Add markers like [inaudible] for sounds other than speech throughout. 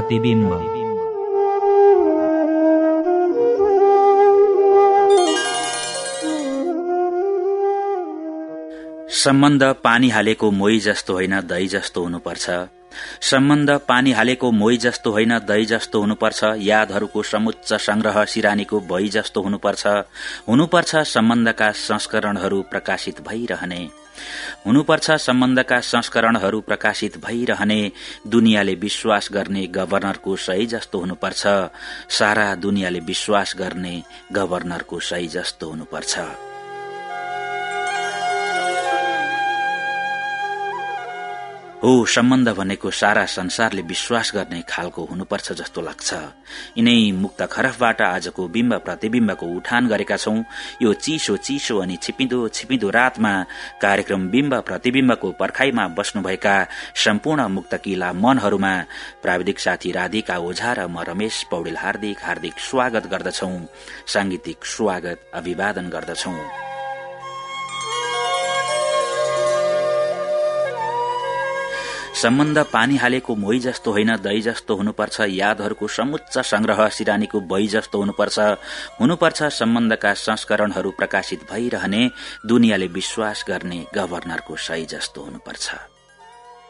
बिम्ब प्रतिबिम्ब सम्बन्ध पानी हालेको मोही जस्तो होइन दही जस्तो हुनुपर्छ। सम्बन्ध पानी हालेको मोही जस्तो होइन दही जस्तो हुनुपर्छ। यादहरूको समुच्च संग्रह सिरानीको भई जस्तो हुनुपर्छ। हुनुपर्छ सम्बन्धका संस्करणहरू प्रकाशित भइरहने। हुनुपर्छ सम्बन्धका संस्करणहरू प्रकाशित भइरहने दुनियाँले विश्वास गर्ने गभर्नरको सही जस्तो हुनुपर्छ। सारा दुनियाँले विश्वास गर्ने गभर्नरको सही जस्तो हुनुपर्छ। हो सम्बन्ध भनेको सारा संसारले विश्वास गर्ने खालको हुनुपर्छ जस्तो लाग्छ। यिनै मुक्त खरफबाट आजको बिम्ब प्रतिविम्बको उठान गरेका छौं। यो चिसो चिसो अनि छिपिँदो छिपिँदो रातमा कार्यक्रम बिम्ब प्रतिविम्बको पर्खाईमा बस्नुभएका सम्पूर्ण मुक्तकिला मनहरूमा प्राविधिक साथी राधिका ओझा र म रमेश पौडेल हार्दिक हार्दिक स्वागत गर्दछौ। सांगीतिक स्वागत अभिवादन गर्दछौं। सम्बन्ध पानी हालेको मोही जस्तो होइन दही जस्तो हुनुपर्छ यादहरूको समुच्च संग्रह सिरानीको बही जस्तो हुनुपर्छ। हुनुपर्छ सम्बन्धका संस्करणहरू प्रकाशित भइरहने दुनियाँले विश्वास गर्ने गभर्नरको सही जस्तो हुनुपर्छ।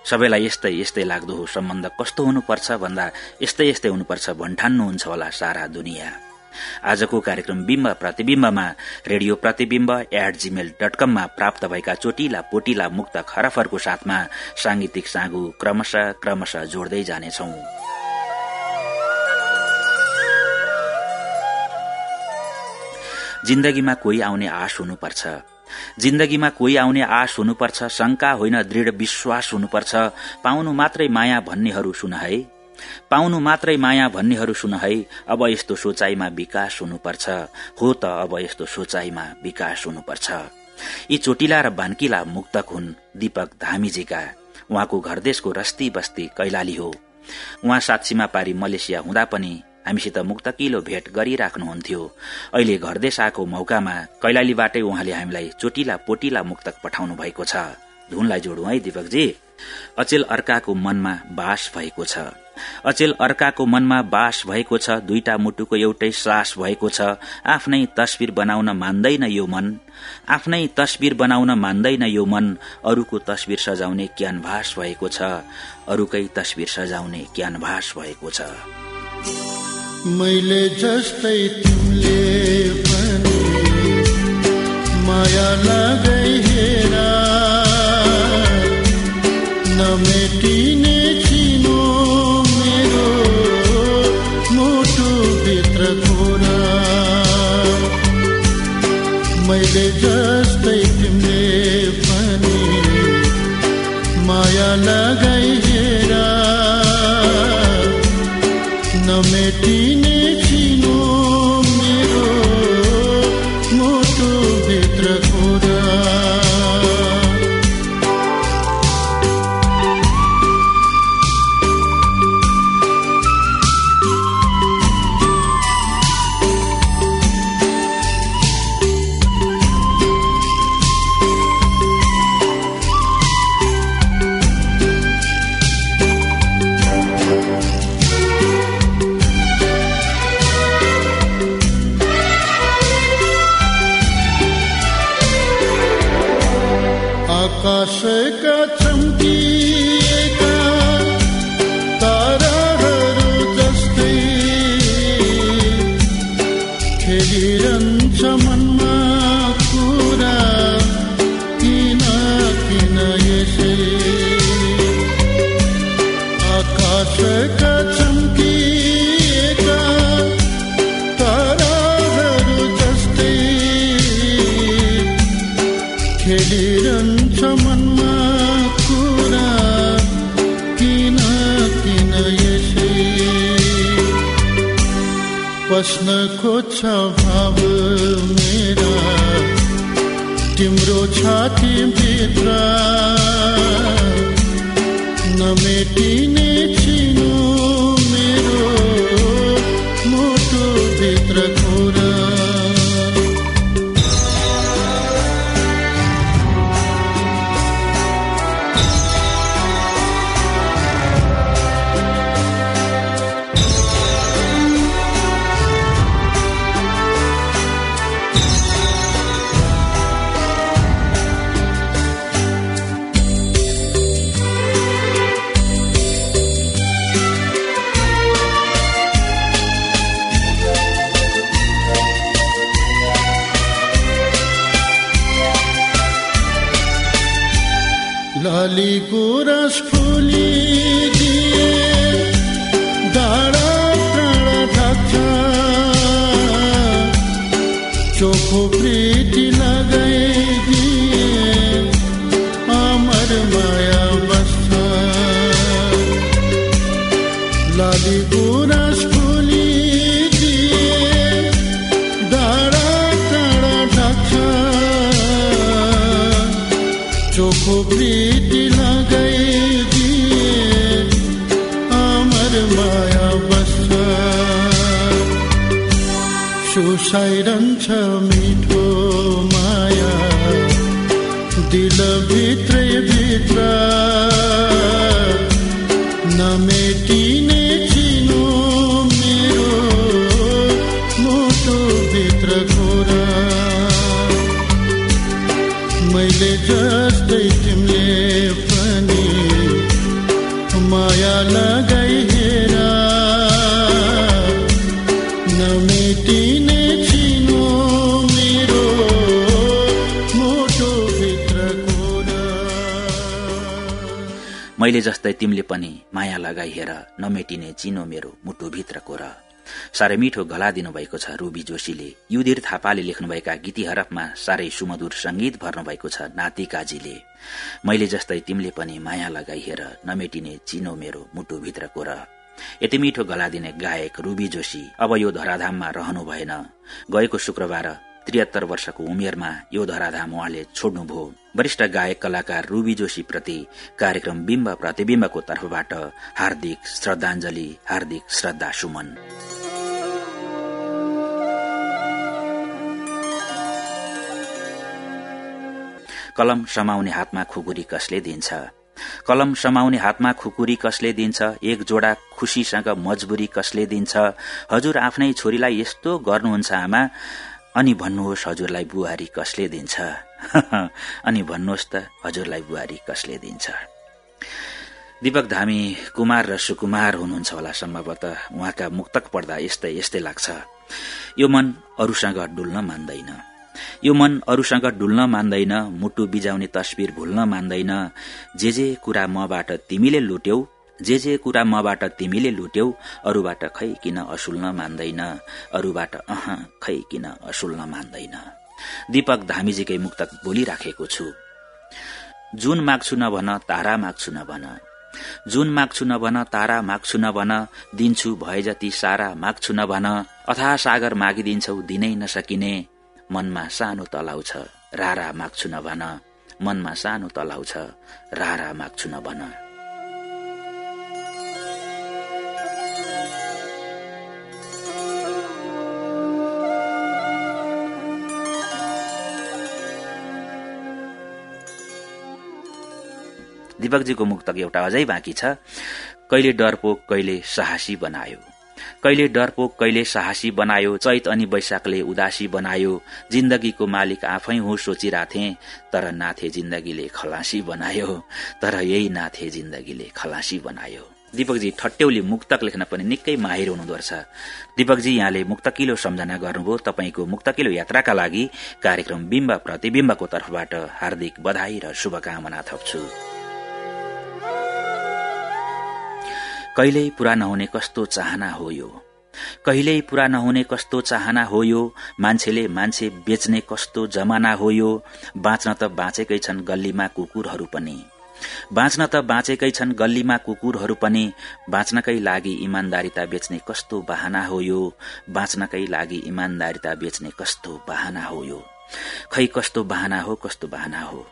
सबैलाई यस्तै यस्तै लाग्दो हो सम्बन्ध कस्तो हुनुपर्छ भन्दा यस्तै यस्तै हुनुपर्छ भन्ठान्नुहुन्छ होला सारा दुनियाँ। आजको कार्यक्रम बिम्ब प्रतिविम्बमा radio Pratibimba at Gmail dot कममा प्राप्त भएका चोटिला पोटिला मुक्त खरफहरूको साथमा सांगीतिक सागु क्रमशः क्रमशः जोड्दै जानेछौ। जिन्दगीमा कोही आउने आश हुनुपर्छ। जिन्दगीमा कोही आउने आश हुनुपर्छ शंका होइन दृढ़ विश्वास हुनुपर्छ पाउनु मात्रै माया भन्नेहरू सुन है। पाउनु मात्रै माया भन्नेहरू सुन है अब यस्तो सोचाइमा विकास हुनुपर्छ। हो त अब यस्तो सोचाइमा विकास हुनुपर्छ। यी चोटिला र बान्किला मुक्तक हुन् दीपक धामीजीका। उहाँको घर देशको रस्ती बस्ती कैलाली हो। उहाँ साक्षीमा पारी मलेसिया हुँदा पनि हामीसित मुक्तकिलो भेट गरिराख्नुहुन्थ्यो। अहिले घरदेश आएको मौकामा कैलालीबाटै उहाँले हामीलाई चोटिला पोटिला मुक्तक पठाउनु भएको छ। धुनलाई जोडौं है दीपकजी। अचेल अर्काको मनमा बास भएको छ। अचेल अर्काको मनमा बास भएको छ दुईटा मुटुको एउटै सास भएको छ। आफ्नै तस्विर बनाउन मान्दैन यो मन। आफ्नै तस्विर बनाउन मान्दैन यो मन। अरूको तस्विर सजाउने क्यानभास भएको छ। अरूकै तस्विर सजाउने क्यानभास भएको छ। मैले जस्तै तिमीले माया लगाइ हेरा। नमेटिने लाली रस फुली दिए डाँडा प्राण ढाक्छ चोखो मिठो मैले जस्तै तिमीले पनि माया लगाई हेर नमेटिने चिनो मेरो मुटुभित्रको र साह्रै मिठो गला दिनुभएको छ रूबी जोशीले। युधिर थापाले लेख्नुभएका गीती हरफमा साह्रै सुमधुर संगीत भर्नुभएको छ नाति काजीले। मैले जस्तै तिमीले पनि माया लगाई हेर नमेटिने चिनो मेरो मुटुभित्रको र यति मिठो गला दिने गायक रूबी जोशी अब यो धराधाममा रहनु भएन। गएको शुक्रबार त्रिहत्तर वर्षको उमेरमा यो धराधाम उहाँले छोड्नुभयो। वरिष्ठ गायक कलाकार रूबी जोशी प्रति कार्यक्रम बिम्ब प्रतिविम्बको तर्फबाट हार्दिक श्रद्धाञ्जली हार्दिक श्रद्धा सुमन। कलम समाउने हातमा खुकुरी कसले दिन्छ? कलम समाउने हातमा खुकुरी कसले दिन्छ? एक जोडा खुशीसँग मजबुरी कसले दिन्छ? हजुर आफ्नै छोरीलाई यस्तो गर्नुहुन्छ आमा। अनि भन्नुहोस् हजुरलाई बुहारी कसले दिन्छ? [laughs] अनि भन्नुहोस् त हजुरलाई बुहारी कसले दिन्छ? दीपक धामी कुमार र सुकुमार हुनुहुन्छ होला सम्भवत। उहाँका मुक्तक पढ्दा यस्तै यस्तै लाग्छ। यो मन अरूसँग डुल्न मान्दैन। यो मन अरूसँग डुल्न मान्दैन मुटु बिजाउने तस्विर भुल्न मान्दैन। जे जे कुरा मबाट तिमीले लुट्यौ जे जे कुरा मबाट तिमीले लुट्यौ अरूबाट खै किन असुल्न मान्दैन? अरूबाट अह खै किन असुल्न मान्दैन? दीपक धामीजीकै मुक्तक बोलिराखेको छु। जुन माग्छु नभन तारा माग्छु नभन। जुन माग्छु नभन तारा माग्छु नभन दिन्छु भए जति सारा माग्छु नभन अथा सागर मागिदिन्छौ दिनै नसकिने। मनमा सानो तलाउ छ रारा माग्छु नभन। मनमा सानो तलाउ छ रारा माग्छु नभन। दीपकजीको मुक्तक एउटा अझै बाँकी छ। कहिले डरपोक कहिले साहसी बनायो। कहिले डरपोक कहिले साहसी बनायो। चैत अनि वैशाखले उदासी बनायो। जिन्दगीको मालिक आफै हो सोचिराथे तर नाथे जिन्दगीले खलासी बनायो। तर यही नाथे जिन्दगीले खलासी बनायो। दीपकजी ठट्यौली मुक्तक लेख्न पनि निकै माहिर हुनुहुँदो रहेछ दीपकजी यहाँले मुक्तकिलो सम्झना गर्नुभयो। तपाईँको मुक्तकिलो यात्राका लागि कार्यक्रम बिम्ब प्रतिविम्बको तर्फबाट हार्दिक बधाई र शुभकामना थप्छु। कहिल्यै पूरा नहुने कस्तो चाहना हो यो? कहिल्यै पूरा नहुने कस्तो चाहना हो यो? मान्छेले मान्छे बेच्ने कस्तो जमाना हो यो? बाँच्न त बाँचेकै छन् गल्लीमा कुकुरहरू पनि। बाँच्न त बाँचेकै छन् गल्लीमा कुकुरहरू पनि। बाँच्नकै लागि इमान्दारिता बेच्ने कस्तो बाहना हो यो? बाँच्नकै लागि इमान्दारिता बेच्ने कस्तो बाहना हो यो? खै कस्तो बाहना हो कस्तो बाहना हो?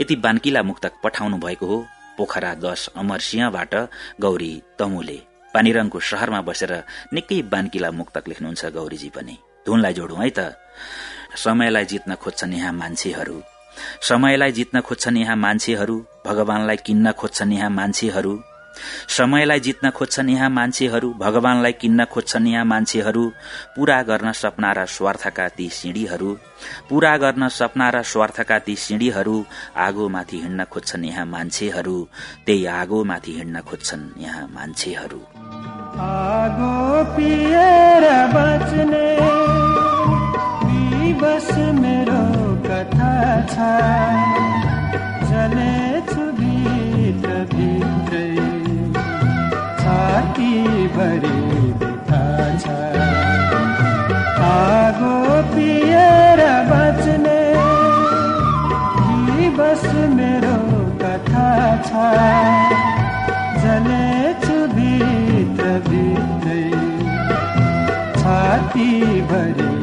यति बान्किला मुक्तक पठाउनु भएको हो। पोखरा दश अमरसिंहबाट गौरी तमुले पानीरङको शहरमा बसेर निकै बानकिला मुक्तक लेख्नुहुन्छ गौरीजी पनि। धुनलाई जोडौं है त। समयलाई जित्न खोज्छन् यहाँ मान्छेहरू। समयलाई जित्न खोज्छन् यहाँ मान्छेहरू। भगवानलाई किन्न खोज्छन् यहाँ मान्छेहरू। समयलाई जित्न खोज्छन् यहाँ मान्छेहरू भगवानलाई किन्न खोज्छन् यहाँ मान्छेहरू पूरा गर्न सपना र स्वार्थका ती सिँढीहरू पूरा गर्न सपना र स्वार्थका ती सिँढीहरू आगोमाथि हिँड्न खोज्छन् यहाँ मान्छेहरू त्यही आगोमाथि हिँड्न खोज्छन् यहाँ मान्छेहरू। आगो पिएर बच्ने मेरो कथा बढी थाहा छ आगो पिएर बच्ने कि बस मेरो कथा छ। जलेछु भित्र भित्रै, छाती भरी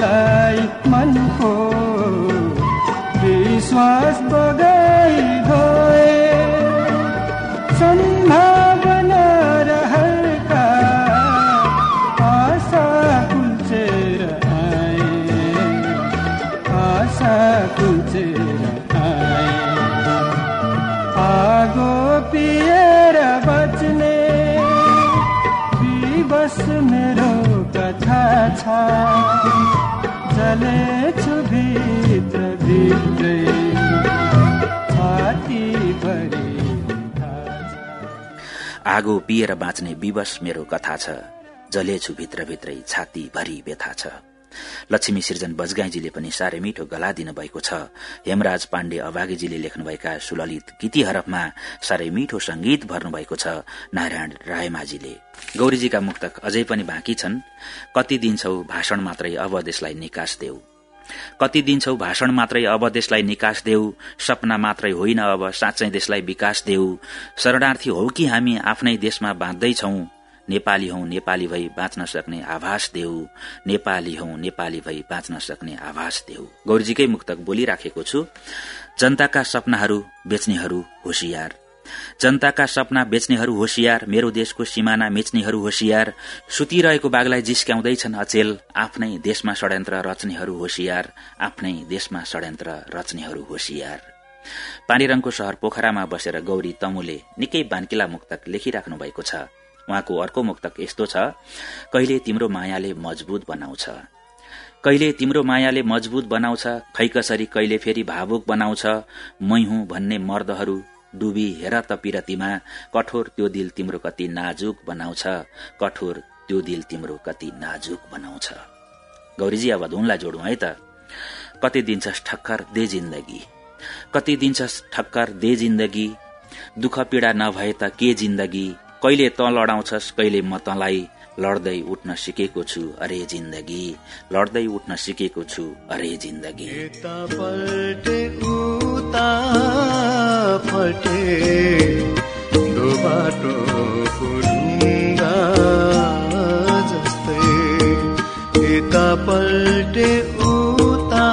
ላይ መልኮ ቢስዋስ आगो पिएर बाँच्ने विवश मेरो कथा छ जलेछु भित्रभित्रै छाती भरि व्यथा छ। लक्ष्मी सिर्जन बजगाईजीले पनि साह्रै मिठो गला दिनुभएको छ। हेमराज पाण्डे अभागीजीले लेख्नुभएका सुललित गीती हरफमा साह्रै मिठो संगीत भर्नुभएको छ नारायण रायमाझीले। गौरीजीका मुक्तक अझै पनि बाँकी छन्। कति दिन्छौ भाषण मात्रै अब देशलाई निकास देऊ। कति दिन्छौ भाषण मात्रै अब देशलाई निकास देऊ सपना मात्रै होइन अब साँच्चै देशलाई विकास देऊ। शरणार्थी हौ कि हामी आफ्नै देशमा बाँच्दैछौ नेपाली हौ नेपाली भई बाँच्न सक्ने आभास देऊ। नेपाली हौ नेपाली भई बाँच्न सक्ने आभास देऊ। गौरीजीकै मुक्तक बोलिराखेको छु। जनताका सपनाहरू बेच्नेहरू होशियार जनताका सपना बेच्नेहरू होशियार मेरो देशको सिमाना मेच्नेहरू होशियार सुतिरहेको बाघलाई जिस्क्याउँदैछन् अचेल आफ्नै देशमा षड्यन्त्र रच्नेहरू होशियार आफ्नै देशमा षड्यन्त्र रच्नेहरू होशियार पानीरङको शहर पोखरामा बसेर गौरी तमुले निकै बान्किला मुक्तक लेखिराख्नु भएको छ। उहाँको अर्को मुक्तक यस्तो छ कहिले तिम्रो मायाले मजबुत बनाउँछ? कहिले तिम्रो मायाले मजबुत बनाउँछ? खै कसरी कहिले फेरि भावुक बनाउँछ? मै हुँ भन्ने मर्दहरू डुबी हेर त पिरतीमा कठोर त्यो दिल तिम्रो कति नाजुक बनाउँछ कठोर त्यो दिल तिम्रो कति नाजुक बनाउँछ। गौरीजी अब धुनलाई जोडौँ है त। कति दिन्छस् ठक्कर दे जिन्दगी। कति दिन्छस् ठक्कर दे जिन्दगी। दुःख पीड़ा नभए त के जिन्दगी। कहिले त लडाउँछस् कहिले म तँलाई। लड्दै उठ्न सिकेको छु अरे जिन्दगी। लड्दै उठ्न सिकेको छु अरे जिन्दगी। यता पल्टे उता फल्टे दो बाटोको ढुङ्गा जस्तै। यता पल्टे उता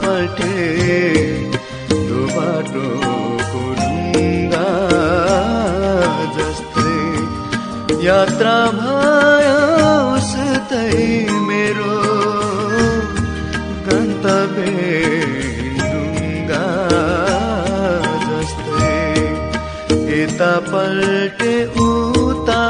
फल्टे दो बाटोको ढुङ्गा जस्तै। यात्रा भयो उस्तै पल्टे उता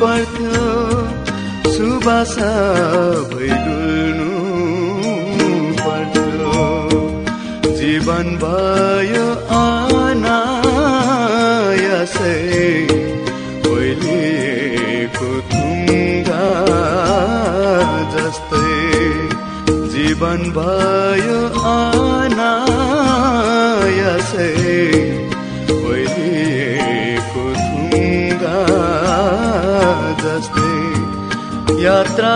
पर्थ्यो सुभाषा भइ डुल्नु पर्थ्यो जीवन भयो यात्रा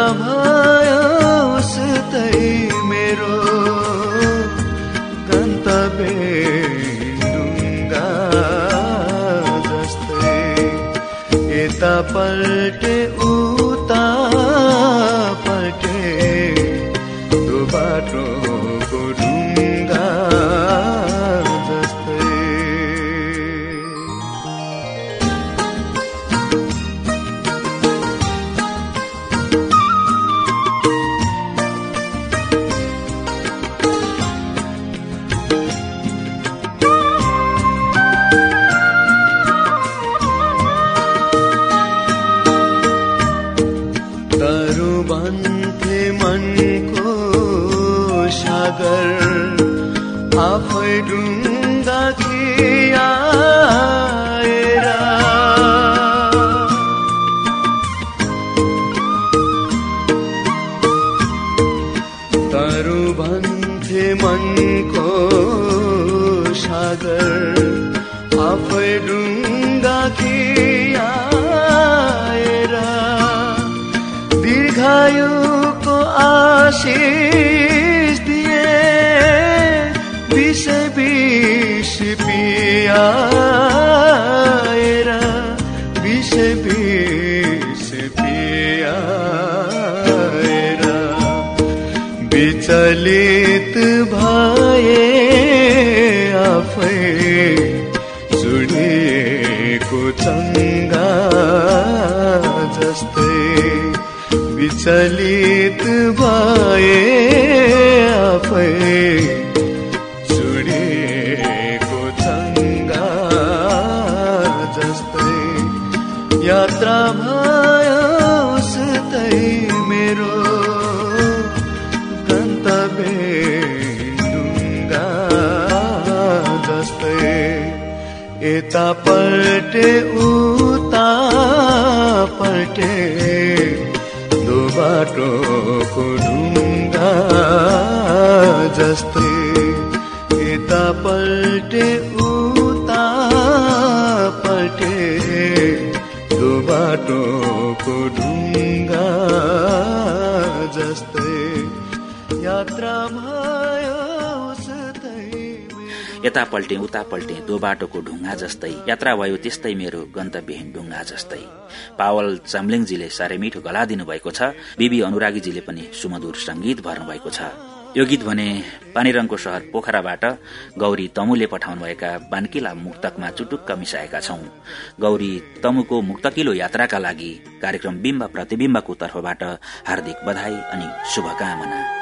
विचलित भए आफै सुनेको चङ्गा जस्तै विचलित भए आफै पल्टे उता पल्टे दो बाटोको ढुङ्गा जस्तै। यता पल्टे उता पल्टे दो बाटोको मेरो। यता पल्टे उता पल्टे दो बाटोको ढुङ्गा जस्तै। यात्रा भयो त्यस्तै मेरो गन्तव्यहीन ढुङ्गा जस्तै। पावल चामलिङजीले साह्रै मिठो गला दिनुभएको छ। बिबी अनुरागीजीले पनि सुमधुर संगीत भर्नु भएको छ। यो गीत भने पानीरङको शहर पोखराबाट गौरी तमुले पठाउनुभएका बान्किला मुक्तकमा चुटुक्क मिसाएका छौं। गौरी तमुको मुक्तकिलो यात्राका लागि कार्यक्रम बिम्ब प्रतिविम्बको तर्फबाट हार्दिक बधाई अनि शुभकामना।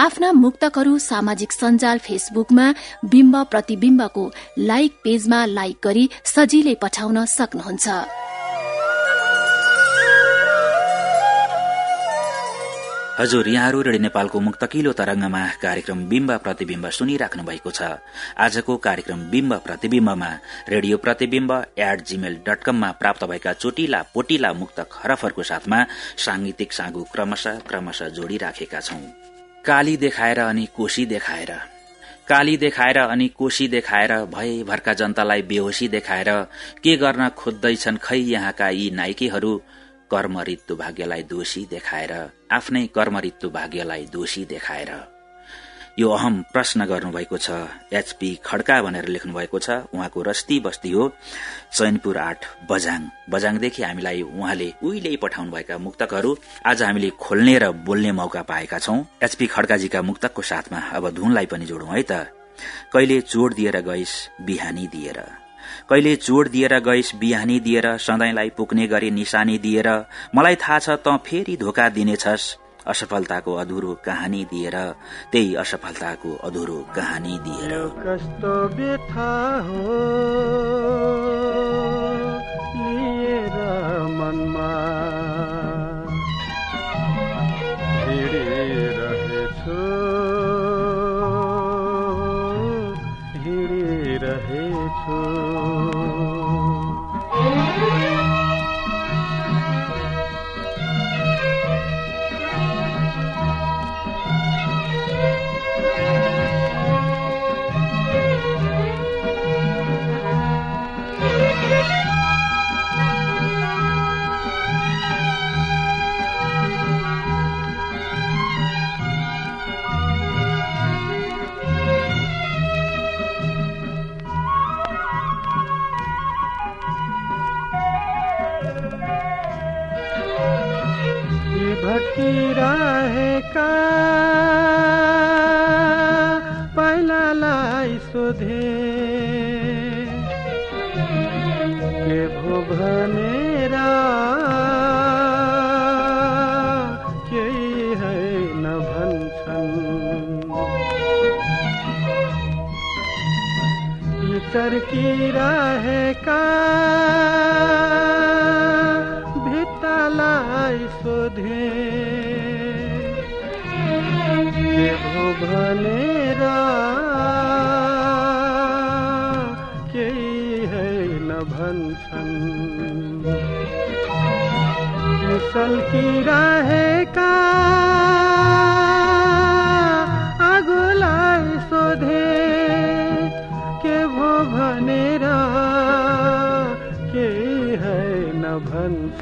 आफ्ना मुक्तकहरू सामाजिक सञ्जाल फेसबुकमा बिम्ब प्रतिविम्बको लाइक पेजमा लाइक गरी सजिलै पठाउन सक्नुहुन्छ। हजुर यहाँहरू रेडियो नेपालको मुक्तकिलो तरंगमा कार्यक्रम बिम्ब प्रतिविम्ब सुनिराख्नु भएको छ। आजको कार्यक्रम बिम्ब प्रतिविम्बमा radio Pratibimba at Gmail dot कममा प्राप्त भएका चोटिला पोटिला मुक्त खरफहरूको साथमा सांगीतिक सागु क्रमशः क्रमशः जोडिराखेका छौं। काली देखाएर अनि कोशी देखाएर। काली देखाएर अनि कोशी देखाएर भरका जनतालाई बेहोसी देखाएर के गर्न खोज्दैछन् खै यहाँका यी नाइकेहरू? कर्म ऋतु भाग्यलाई दोषी देखाएर आफ्नै कर्म ऋतु भाग्यलाई दोषी देखाएर। यो अहम प्रश्न गर्नुभएको छ। एचपी खड्का भनेर लेख्नु भएको छ। उहाँको रस्ती बस्ती हो। चैनपुर आठ बजाङ बजाङदेखि हामीलाई उहाँले उहिले पठाउनुभएका मुक्तकहरू आज हामीले खोल्ने र बोल्ने मौका पाएका छौं। एचपी खड्काजीका मुक्तकको साथमा अब धुनलाई पनि जोडौं है त। कहिले चोड दिएर गइस बिहानी दिएर। कहिले जोड दिएर गइस बिहानी दिएर सधैँलाई पुग्ने गरी निशानी दिएर। मलाई थाहा छ त फेरि धोका दिनेछस्। असफलताको अधुरो कहानी दिएर त्यही असफलताको अधुरो कहानी दिएर। हो।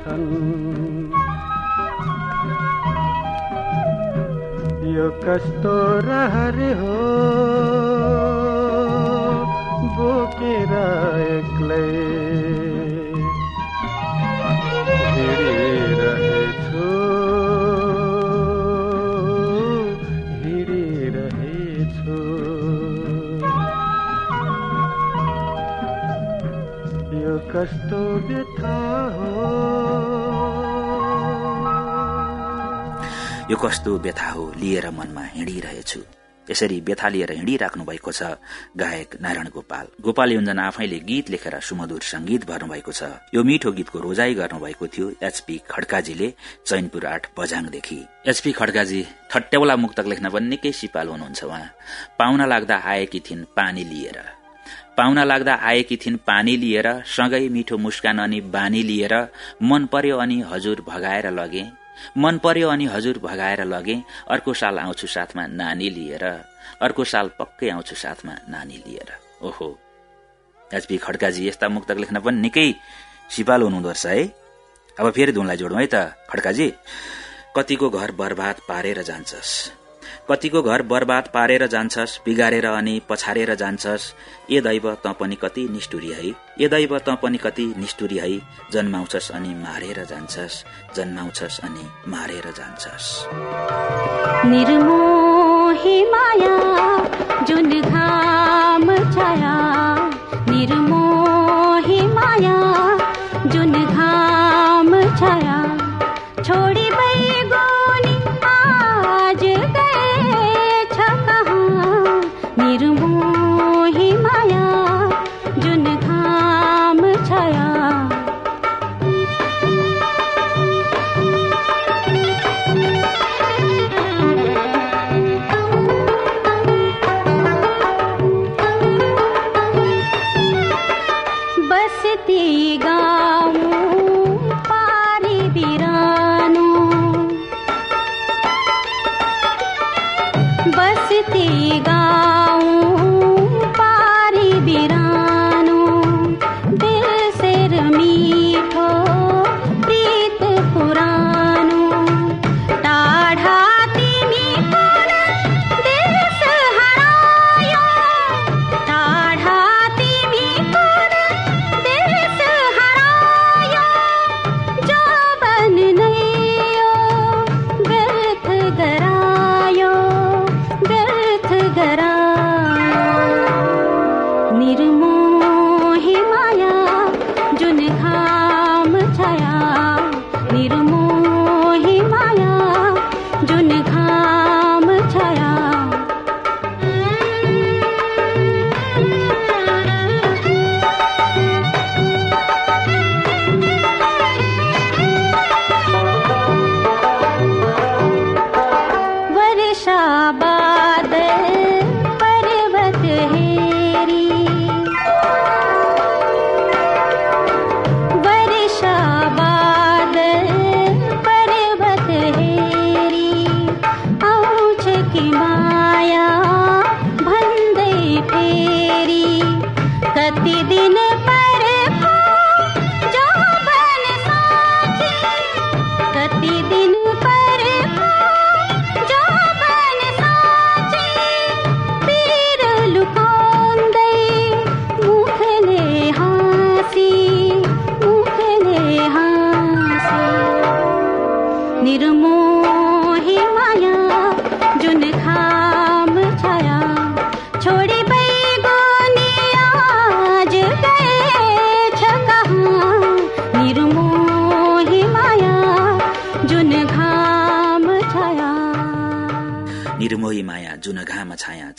यो कस्तो रहर हो? कस्तो व्यथा हो लिएर मनमा हिँडिरहेछु। यसरी व्यथा लिएर हिँडिराख्नु भएको छ गायक नारायण गोपाल। गोपाल योजना आफैले गीत लेखेर सुमधुर संगीत भर्नुभएको छ। यो मिठो गीतको रोजाई गर्नुभएको थियो एचपी खड्काजीले चैनपुर आठ बजाङदेखि। एचपी खड्काजी ठट्याउला मुक्तक लेख्न पनि निकै सिपालु हुनुहुन्छ उहाँ। पाहुना लाग्दा आएकी थिइन् पानी लिएर। पाहुना लाग्दा आएकी थिइन् पानी लिएर सँगै मिठो मुस्कान अनि बानी लिएर मन पर्यो अनि हजुर भगाएर लगे। मन पर्यो अनि हजुर भगाएर लगे अर्को साल आउँछु साथमा नानी लिएर अर्को साल पक्कै आउँछु साथमा नानी लिएर। ओहो। एचपी खड्काजी यस्ता मुक्तक लेख्न पनि निकै सिपाल हुनुहुँदो रहेछ है। अब फेरि धुनलाई जोडौँ है त खड्काजी। कतिको घर बर्बाद पारेर जान्छस्। कतिको घर बर्बाद पारेर जान्छस् बिगारेर अनि पछारेर जान्छस्। ए दैव त पनि कति निष्ठुरी है। ए दैव त पनि कति निष्ठुरी है। जन्माउँछस् अनि मारेर जान्छस्। जन्माउँछस् अनि मारेर जान्छस्। माया जुन घाम छाया। छाया। छोडी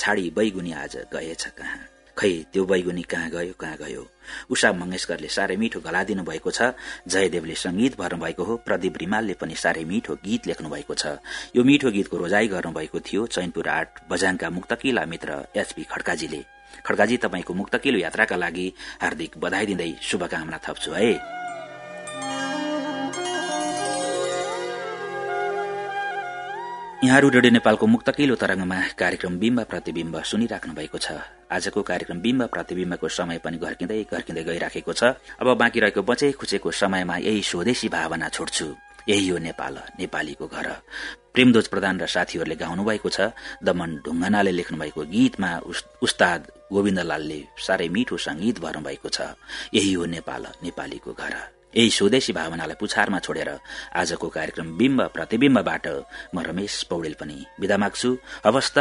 छाडी बैगुनी आज गएछ कहाँ? खै त्यो बैगुनी कहाँ गयो कहाँ गयो? उषा मंगेशकरले साह्रै मिठो गला दिनु भएको छ। जयदेवले संगीत भर्नु भएको हो। प्रदीप रिमालले पनि साह्रै मिठो गीत लेख्नु भएको छ। यो मिठो गीतको रोजाई गर्नुभएको थियो चैनपुर आठ बजाङका मुक्तकिला मित्र एचपी खड्काजीले। खड्काजी तपाईँको मुक्तकिलो यात्राका लागि हार्दिक बधाई दिँदै शुभकामना थप्छु है। यहाँहरू रेडियो नेपालको मुक्तकिलो तरंगमा कार्यक्रम बिम्ब प्रतिविम्ब सुनिराख्नु भएको छ। आजको कार्यक्रम बिम्ब प्रतिविम्बको समय पनि घर्किँदै घर्किँदै गइराखेको छ। अब बाँकी रहेको बचे खुचेको समयमा यही स्वदेशी भावना छोड्छु। यही हो नेपाल नेपालीको घर। प्रेमदोज प्रधान र साथीहरूले गाउनु भएको छ। दमन ढुङ्गनाले लेख्नु भएको गीतमा उस्ताद गोविन्दलालले साह्रै मिठो संगीत भर्नु भएको छ। यही हो नेपाल नेपालीको घर। यही स्वदेशी भावनालाई पुछारमा छोडेर आजको कार्यक्रम बिम्ब प्रतिविम्बबाट म रमेश पौडेल पनि विदा माग्छु। अवस्थ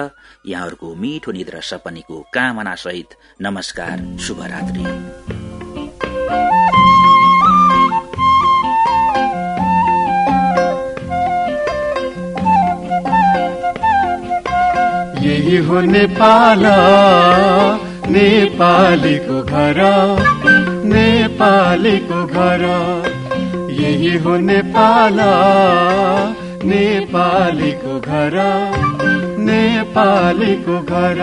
यहाँहरूको मिठो निद्रा सपनीको कामना सहित नमस्कार शुभरात्री। यही हो नेपाल नेपालीको घर। नेपालीको घर। यही हो नेपाल नेपालीको घर। नेपालीको घर।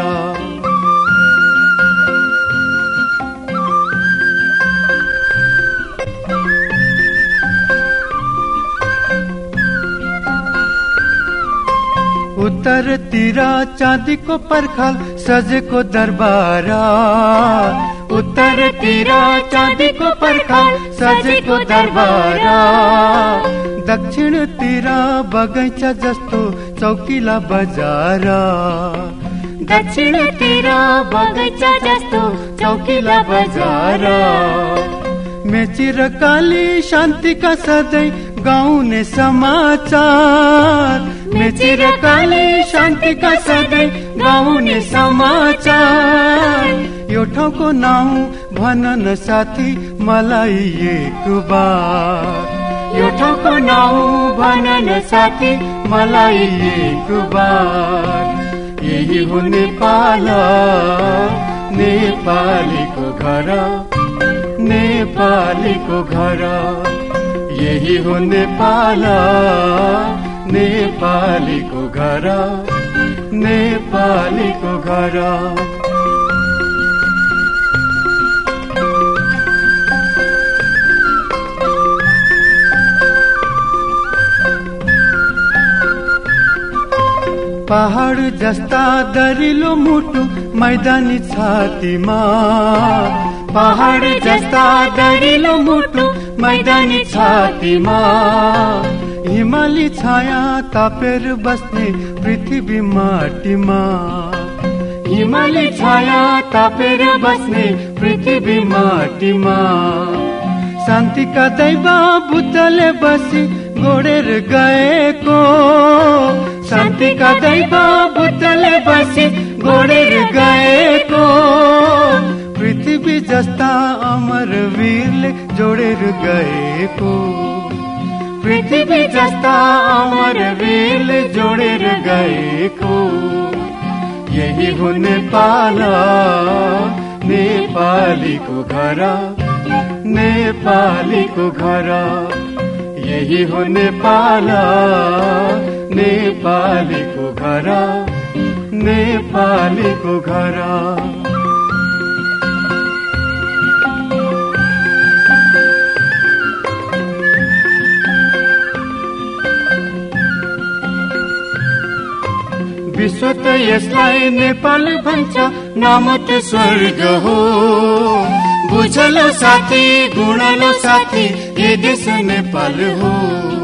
उत्तरतिर चाँदीको पर्खाल सजेको दरबार। उत्तरतिर चाँदीको पर्खाल सजेको दरबार। दक्षिणतिर बगैँचा जस्तो चौकिला बजार। दक्षिणतिर बगैँचा जस्तो चौकिला बजार। मेची र काली शान्तिका सधैँ गाउने समाचार। मेची र काली शान्तिका सधैँ गाउने समाचार। यो ठाउँको नाउँ भन न साथी मलाई एक बार। यो ठाउँको नाउँ भन न साथी मलाई एक बार। यही हो नेपाल नेपालीको घर नेपालीको घर। यही हो नेपाल नेपालीको घर नेपालीको घर। पहाड जस्ता दरिलो मुटु मैदानी छातीमा। पहाड जस्ता दरिलो मुटु मैदानी छातीमा। हिमाली छाया तापेर बस्ने पृथ्वी माटीमा। हिमाली छाया तापेर बस्ने पृथ्वी माटीमा। शान्तिका दैव बुद्धले बसी गोडेर गएको। शान्तिका दैव बुद्धले बसी गोडेर गएको। पृथ्वी जस्ता अमर वीरले जोडेर गएको। पृथ्वी जस्ता अमर वीरले जोडेर गएको। यही हो नेपाल नेपालीको घर नेपालीको घर। यही हो नेपाल नेपालीको घर नेपालीको घर। विश्व त यसलाई नेपाल भन्छ नाम त स्वर्ग हो। बुझलो साथी गुणलो साथी ये देश नेपाल हो।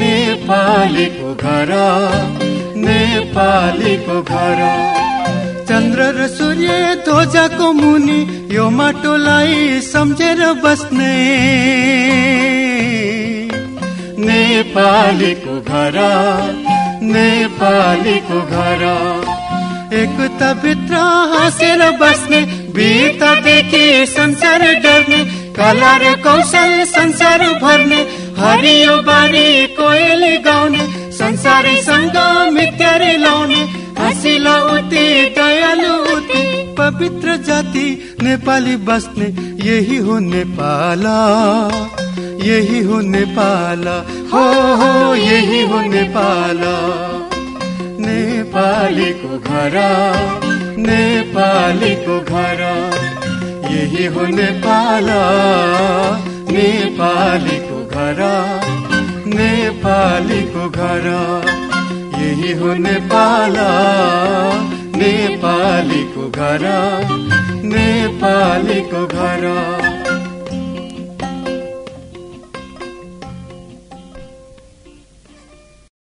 नेपालीको घर नेपालीको घर। चन्द्र र सूर्य ध्वजाको मुनि यो माटोलाई सम्झेर बस्ने। नेपालीको घर नेपालीको घर। एकता भित्र हाँसेर बस्ने वीरतादेखि संसार डर्ने कला र कौशल संसार भर्ने हरियो बारी कोयली गाउने संसारैसँग मित्यारे लाउने हँसिलो उति दयालु उति पवित्र जाति नेपाली बस्ने यही हो नेपाल यही हो नेपाल हो हो यही हो नेपाल। नेपालीको घर। नेपालीको घर। यही हो नेपाल नेपालीको घर। नेपालीको घर। यही हो नेपाल नेपालीको घर। नेपालीको घर।